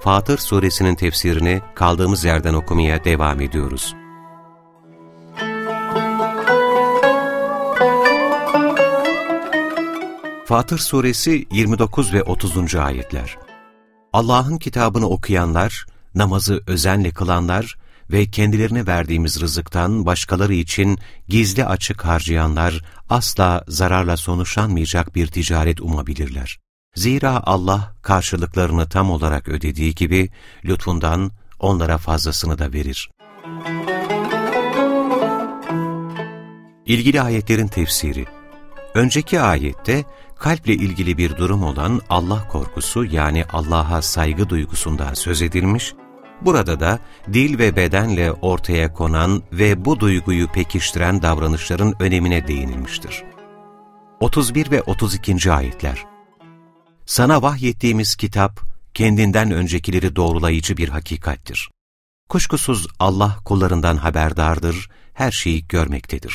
Fatır Suresinin tefsirini kaldığımız yerden okumaya devam ediyoruz. Fatır Suresi 29 ve 30. ayetler Allah'ın kitabını okuyanlar, namazı özenle kılanlar ve kendilerine verdiğimiz rızıktan başkaları için gizli açık harcayanlar asla zararla sonuçlanmayacak bir ticaret umabilirler. Zira Allah karşılıklarını tam olarak ödediği gibi lütfundan onlara fazlasını da verir. İlgili ayetlerin tefsiri Önceki ayette kalple ilgili bir durum olan Allah korkusu yani Allah'a saygı duygusundan söz edilmiş Burada da dil ve bedenle ortaya konan ve bu duyguyu pekiştiren davranışların önemine değinilmiştir. 31 ve 32. ayetler Sana vahyettiğimiz kitap, kendinden öncekileri doğrulayıcı bir hakikattir. Kuşkusuz Allah kullarından haberdardır, her şeyi görmektedir.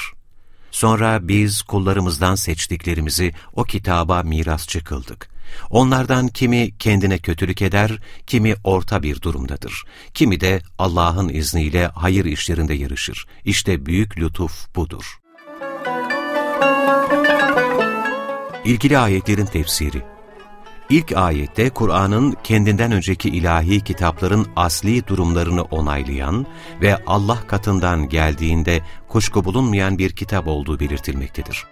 Sonra biz kullarımızdan seçtiklerimizi o kitaba mirasçı kıldık. Onlardan kimi kendine kötülük eder, kimi orta bir durumdadır. Kimi de Allah'ın izniyle hayır işlerinde yarışır. İşte büyük lütuf budur. İlgili ayetlerin tefsiri İlk ayette Kur'an'ın kendinden önceki ilahi kitapların asli durumlarını onaylayan ve Allah katından geldiğinde kuşku bulunmayan bir kitap olduğu belirtilmektedir.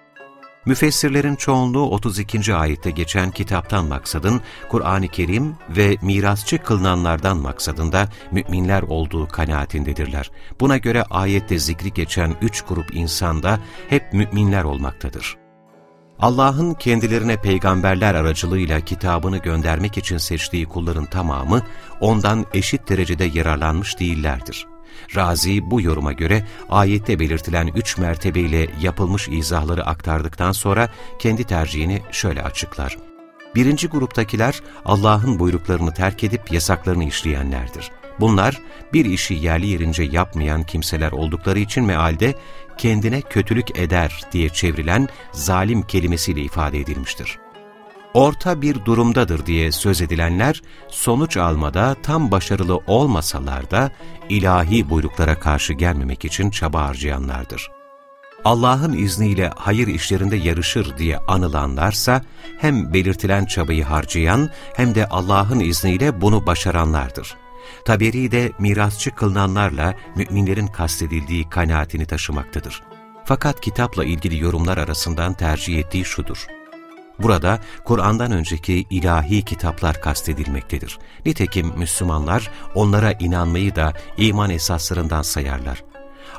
Müfessirlerin çoğunluğu 32. ayette geçen kitaptan maksadın Kur'an-ı Kerim ve mirasçı kılınanlardan maksadında müminler olduğu kanaatindedirler. Buna göre ayette zikri geçen üç grup insan da hep müminler olmaktadır. Allah'ın kendilerine peygamberler aracılığıyla kitabını göndermek için seçtiği kulların tamamı ondan eşit derecede yararlanmış değillerdir. Razi bu yoruma göre ayette belirtilen üç mertebeyle yapılmış izahları aktardıktan sonra kendi tercihini şöyle açıklar. Birinci gruptakiler Allah'ın buyruklarını terk edip yasaklarını işleyenlerdir. Bunlar bir işi yerli yerince yapmayan kimseler oldukları için mealde kendine kötülük eder diye çevrilen zalim kelimesiyle ifade edilmiştir orta bir durumdadır diye söz edilenler, sonuç almada tam başarılı olmasalar da ilahi buyruklara karşı gelmemek için çaba harcayanlardır. Allah'ın izniyle hayır işlerinde yarışır diye anılanlarsa, hem belirtilen çabayı harcayan hem de Allah'ın izniyle bunu başaranlardır. Taberi de mirasçı kılınanlarla müminlerin kastedildiği kanaatini taşımaktadır. Fakat kitapla ilgili yorumlar arasından tercih ettiği şudur. Burada Kur'an'dan önceki ilahi kitaplar kastedilmektedir. Nitekim Müslümanlar onlara inanmayı da iman esaslarından sayarlar.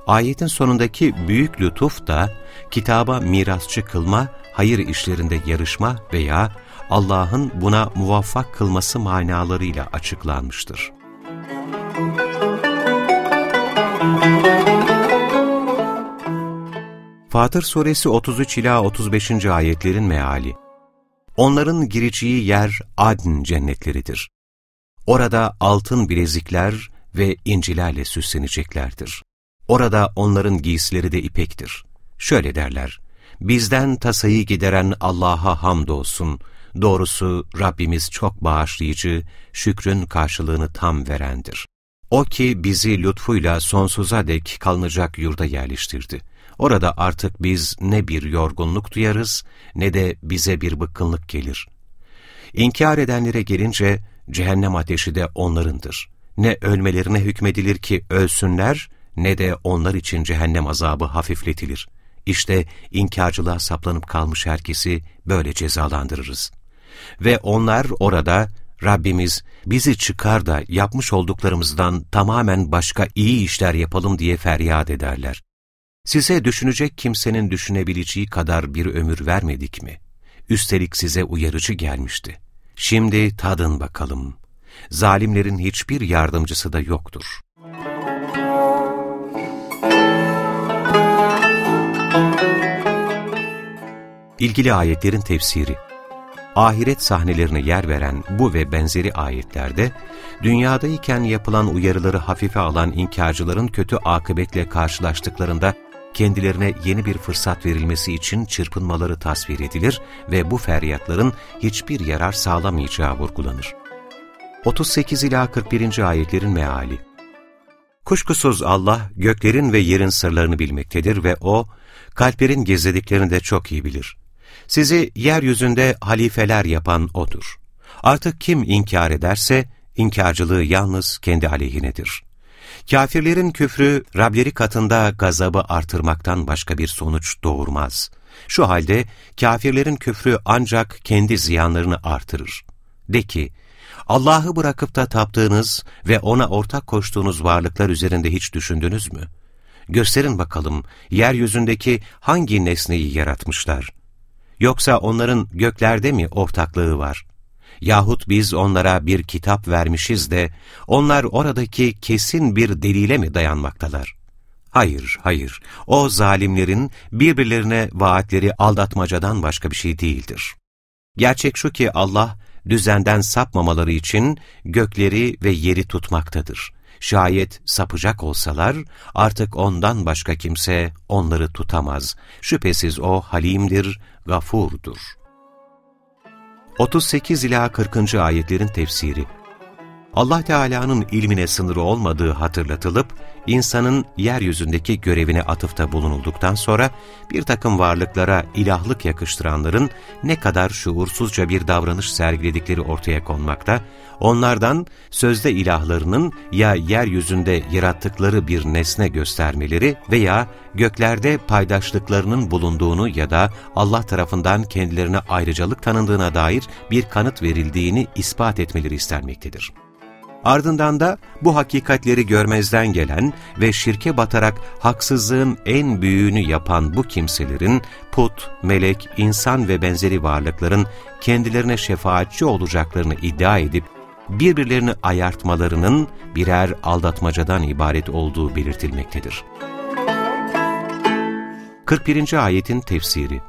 Ayetin sonundaki büyük lütuf da kitaba mirasçı kılma, hayır işlerinde yarışma veya Allah'ın buna muvaffak kılması manalarıyla açıklanmıştır. Fatır Suresi 33 ila 35. ayetlerin meali Onların gireceği yer Adn cennetleridir. Orada altın bilezikler ve incilerle süsleneceklerdir. Orada onların giysileri de ipektir. Şöyle derler, bizden tasayı gideren Allah'a hamdolsun. Doğrusu Rabbimiz çok bağışlayıcı, şükrün karşılığını tam verendir. O ki bizi lütfuyla sonsuza dek kalınacak yurda yerleştirdi. Orada artık biz ne bir yorgunluk duyarız ne de bize bir bıkkınlık gelir. İnkar edenlere gelince cehennem ateşi de onlarındır. Ne ölmelerine hükmedilir ki ölsünler ne de onlar için cehennem azabı hafifletilir. İşte inkarcılığa saplanıp kalmış herkesi böyle cezalandırırız. Ve onlar orada Rabbimiz bizi çıkar da yapmış olduklarımızdan tamamen başka iyi işler yapalım diye feryat ederler. Size düşünecek kimsenin düşünebileceği kadar bir ömür vermedik mi? Üstelik size uyarıcı gelmişti. Şimdi tadın bakalım. Zalimlerin hiçbir yardımcısı da yoktur. İlgili ayetlerin tefsiri Ahiret sahnelerine yer veren bu ve benzeri ayetlerde, dünyadayken yapılan uyarıları hafife alan inkarcıların kötü akıbetle karşılaştıklarında kendilerine yeni bir fırsat verilmesi için çırpınmaları tasvir edilir ve bu feryatların hiçbir yarar sağlamayacağı vurgulanır. 38 ila 41. ayetlerin meali Kuşkusuz Allah göklerin ve yerin sırlarını bilmektedir ve O, kalplerin gizlediklerini de çok iyi bilir. Sizi yeryüzünde halifeler yapan O'dur. Artık kim inkar ederse, inkarcılığı yalnız kendi aleyhinedir. Kafirlerin küfrü, Rableri katında gazabı artırmaktan başka bir sonuç doğurmaz. Şu halde kafirlerin küfrü ancak kendi ziyanlarını artırır. De ki, Allah'ı bırakıp da taptığınız ve O'na ortak koştuğunuz varlıklar üzerinde hiç düşündünüz mü? Gösterin bakalım, yeryüzündeki hangi nesneyi yaratmışlar? Yoksa onların göklerde mi ortaklığı var? Yahut biz onlara bir kitap vermişiz de, onlar oradaki kesin bir delile mi dayanmaktalar? Hayır, hayır. O zalimlerin birbirlerine vaatleri aldatmacadan başka bir şey değildir. Gerçek şu ki Allah, düzenden sapmamaları için gökleri ve yeri tutmaktadır. Şayet sapacak olsalar artık ondan başka kimse onları tutamaz. Şüphesiz o halimdir, gafurdur. 38 ila 40. ayetlerin tefsiri Allah Teala'nın ilmine sınırı olmadığı hatırlatılıp, insanın yeryüzündeki görevine atıfta bulunulduktan sonra bir takım varlıklara ilahlık yakıştıranların ne kadar şuursuzca bir davranış sergiledikleri ortaya konmakta, onlardan sözde ilahlarının ya yeryüzünde yarattıkları bir nesne göstermeleri veya göklerde paydaşlıklarının bulunduğunu ya da Allah tarafından kendilerine ayrıcalık tanındığına dair bir kanıt verildiğini ispat etmeleri istenmektedir. Ardından da bu hakikatleri görmezden gelen ve şirke batarak haksızlığın en büyüğünü yapan bu kimselerin put, melek, insan ve benzeri varlıkların kendilerine şefaatçi olacaklarını iddia edip birbirlerini ayartmalarının birer aldatmacadan ibaret olduğu belirtilmektedir. 41. Ayetin Tefsiri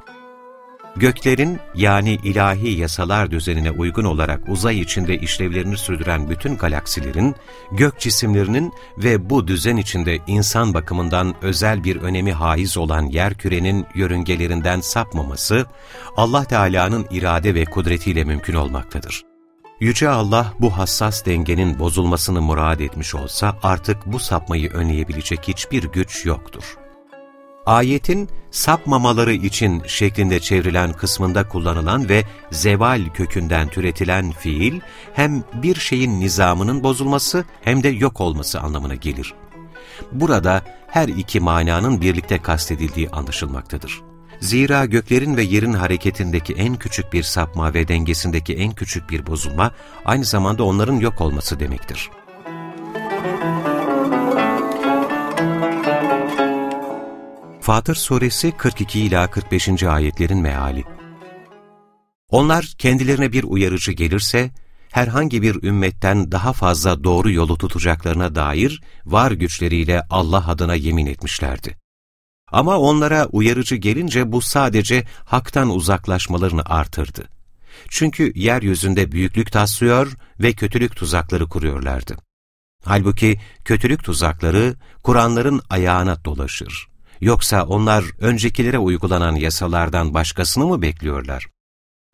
Göklerin yani ilahi yasalar düzenine uygun olarak uzay içinde işlevlerini sürdüren bütün galaksilerin, gök cisimlerinin ve bu düzen içinde insan bakımından özel bir önemi haiz olan yer kürenin yörüngelerinden sapmaması, Allah Teala'nın irade ve kudretiyle mümkün olmaktadır. Yüce Allah bu hassas dengenin bozulmasını murad etmiş olsa artık bu sapmayı önleyebilecek hiçbir güç yoktur. Ayetin sapmamaları için şeklinde çevrilen kısmında kullanılan ve zeval kökünden türetilen fiil hem bir şeyin nizamının bozulması hem de yok olması anlamına gelir. Burada her iki mananın birlikte kastedildiği anlaşılmaktadır. Zira göklerin ve yerin hareketindeki en küçük bir sapma ve dengesindeki en küçük bir bozulma aynı zamanda onların yok olması demektir. Fatır Suresi 42 ila 45. ayetlerin meali. Onlar kendilerine bir uyarıcı gelirse herhangi bir ümmetten daha fazla doğru yolu tutacaklarına dair var güçleriyle Allah adına yemin etmişlerdi. Ama onlara uyarıcı gelince bu sadece haktan uzaklaşmalarını artırdı. Çünkü yeryüzünde büyüklük taslıyor ve kötülük tuzakları kuruyorlardı. Halbuki kötülük tuzakları Kur'anların ayağına dolaşır. Yoksa onlar öncekilere uygulanan yasalardan başkasını mı bekliyorlar?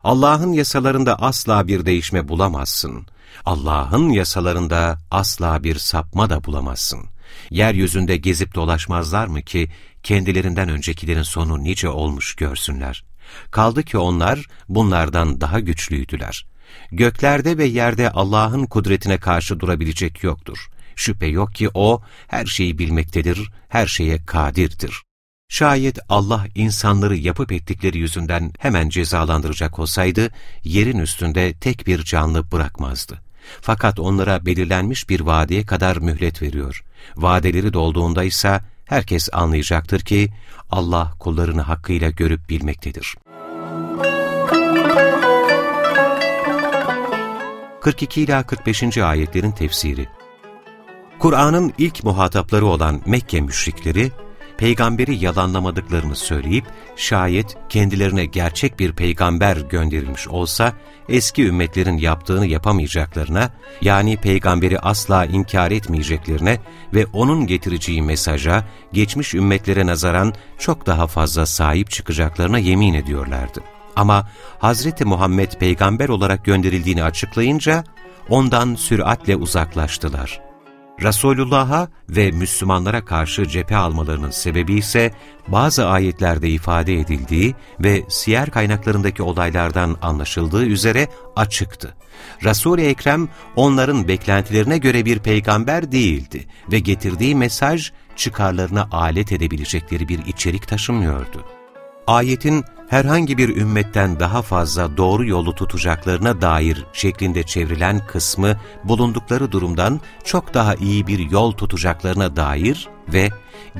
Allah'ın yasalarında asla bir değişme bulamazsın. Allah'ın yasalarında asla bir sapma da bulamazsın. Yeryüzünde gezip dolaşmazlar mı ki kendilerinden öncekilerin sonu nice olmuş görsünler. Kaldı ki onlar bunlardan daha güçlüydüler. Göklerde ve yerde Allah'ın kudretine karşı durabilecek yoktur. Şüphe yok ki O her şeyi bilmektedir, her şeye kadirdir. Şayet Allah insanları yapıp ettikleri yüzünden hemen cezalandıracak olsaydı, yerin üstünde tek bir canlı bırakmazdı. Fakat onlara belirlenmiş bir vadeye kadar mühlet veriyor. Vadeleri dolduğunda ise herkes anlayacaktır ki Allah kullarını hakkıyla görüp bilmektedir. 42 ila 45. ayetlerin tefsiri. Kur'an'ın ilk muhatapları olan Mekke müşrikleri peygamberi yalanlamadıklarını söyleyip şayet kendilerine gerçek bir peygamber gönderilmiş olsa eski ümmetlerin yaptığını yapamayacaklarına yani peygamberi asla inkar etmeyeceklerine ve onun getireceği mesaja geçmiş ümmetlere nazaran çok daha fazla sahip çıkacaklarına yemin ediyorlardı. Ama Hazreti Muhammed peygamber olarak gönderildiğini açıklayınca ondan süratle uzaklaştılar. Resulullah'a ve Müslümanlara karşı cephe almalarının sebebi ise bazı ayetlerde ifade edildiği ve siyer kaynaklarındaki olaylardan anlaşıldığı üzere açıktı. Resul-i Ekrem onların beklentilerine göre bir peygamber değildi ve getirdiği mesaj çıkarlarına alet edebilecekleri bir içerik taşımıyordu. Ayetin herhangi bir ümmetten daha fazla doğru yolu tutacaklarına dair şeklinde çevrilen kısmı bulundukları durumdan çok daha iyi bir yol tutacaklarına dair ve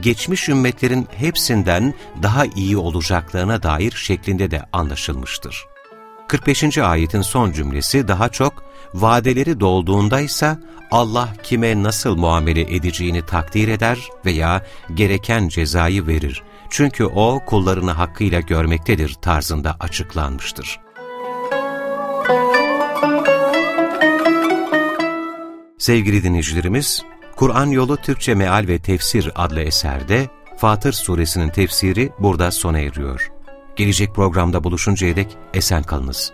geçmiş ümmetlerin hepsinden daha iyi olacaklarına dair şeklinde de anlaşılmıştır. 45. ayetin son cümlesi daha çok vadeleri dolduğundaysa Allah kime nasıl muamele edeceğini takdir eder veya gereken cezayı verir çünkü O kullarını hakkıyla görmektedir tarzında açıklanmıştır. Sevgili dinleyicilerimiz, Kur'an Yolu Türkçe Meal ve Tefsir adlı eserde Fatır Suresinin tefsiri burada sona eriyor. Gelecek programda buluşuncaya dek esen kalınız.